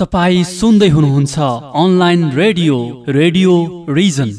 तपाईँ सुन्दै हुनुहुन्छ अनलाइन रेडियो रेडियो रिजन।